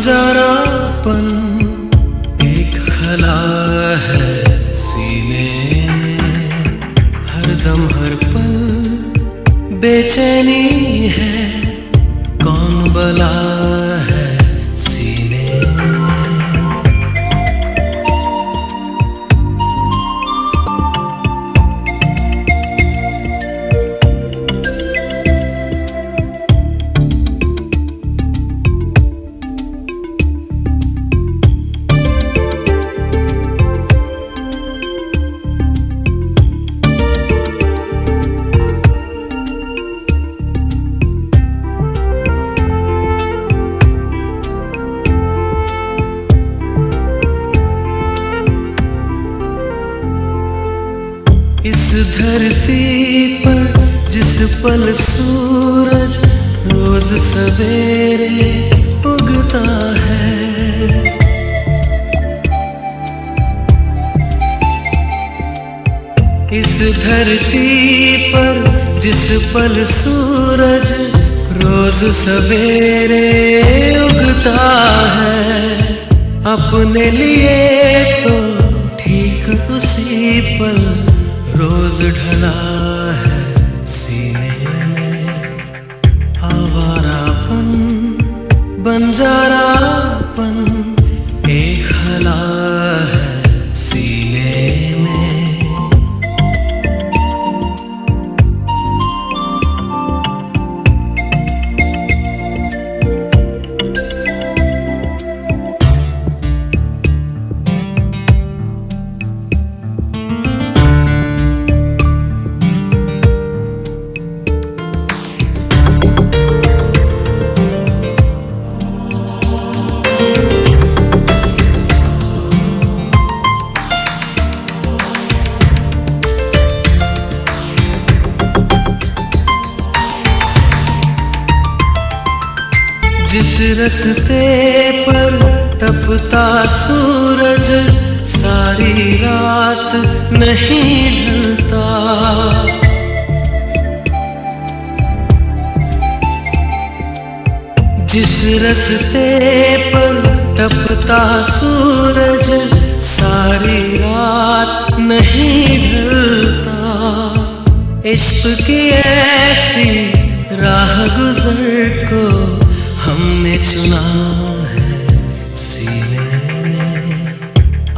बंजारापन एक खला है सीने हर दम हर पल बेचैनी है कौन बला इस धरती पर जिस पल सूरज रोज सवेरे उगता है। इस धरती पर जिस पल सूरज रोज सवेरे उगता है, अपने लिए तो ठीक उसी पल रोज ढला है सीने आवारापन बंजारापन। जिस रस्ते पर तपता सूरज, सारी रात नहीं ढलता। जिस रस्ते पर तपता सूरज, सारी रात नहीं ढलता। इश्क की ऐसी राह गुजर को हमने चुना है सीने में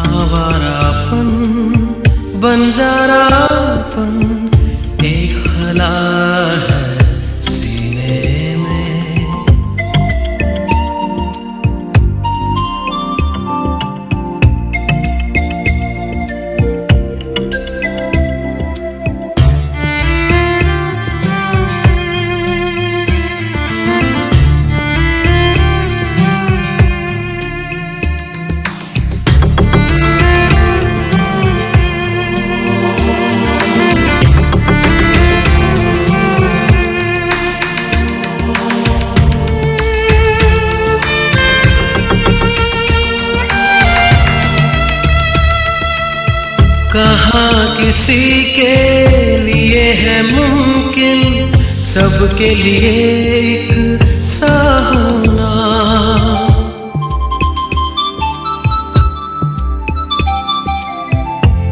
आवारापन बंजारापन। कहाँ किसी के लिए है मुमकिन, सबके लिए एक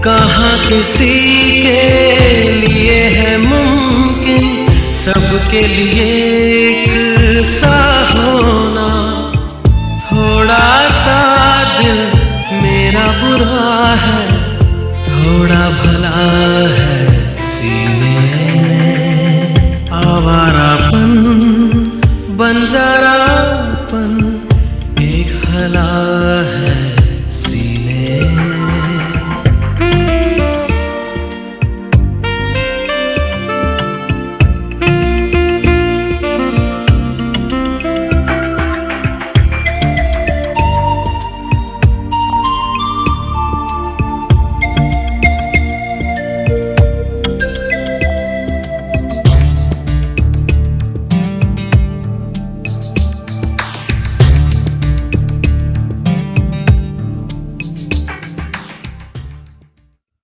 कहाँ किसी के लिए है मुमकिन, सबके लिए एक सा होना थोड़ा सा दिल मेरा बुरा है। थोड़ा भला है सीने